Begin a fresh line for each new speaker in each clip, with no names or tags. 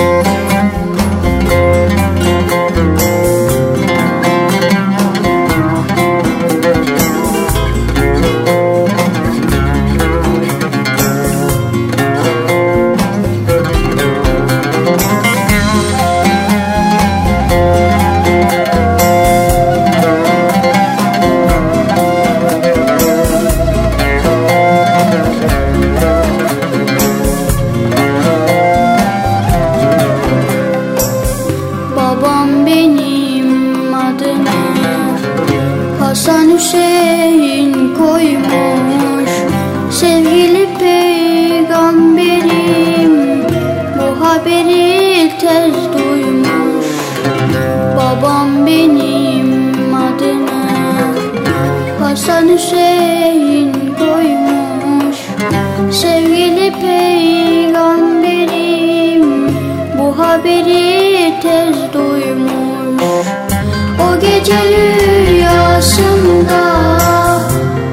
Babam benim adımı Hasan Hüseyin koymuş. Sevgili peygamberim Bu haberi tez duymuş. Babam benim adımı Hasan Hüseyin koymuş. Sevgili peygamberim Bu haberi gece rüyasında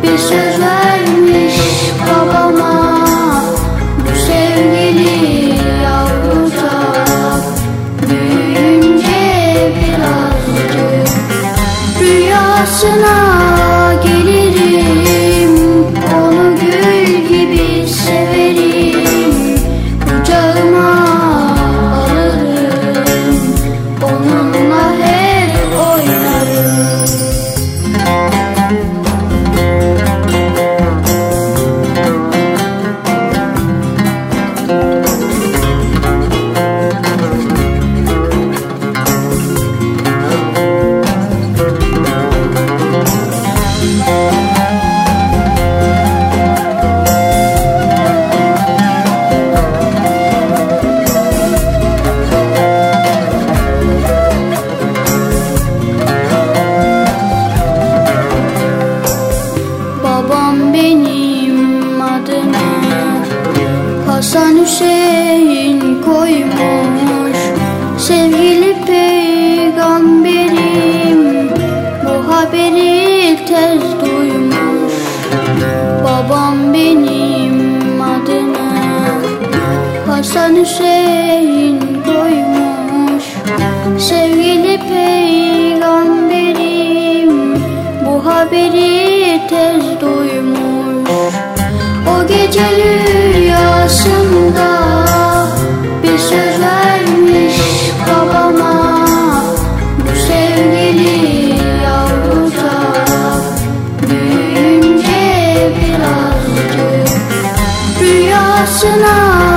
Bir söz vermiş babama Bu sevgili yavrucak Büyüyünce birazcık Rüyasına Hasan Hüseyin koymuş. Sevgili peygamberim Bu haberi tez duymuş. Babam benim adımı Hasan Hüseyin koymuş. Sevgili peygamberim Bu haberi tez duymuş. O gece Büyüyünce birazcık Rüyasına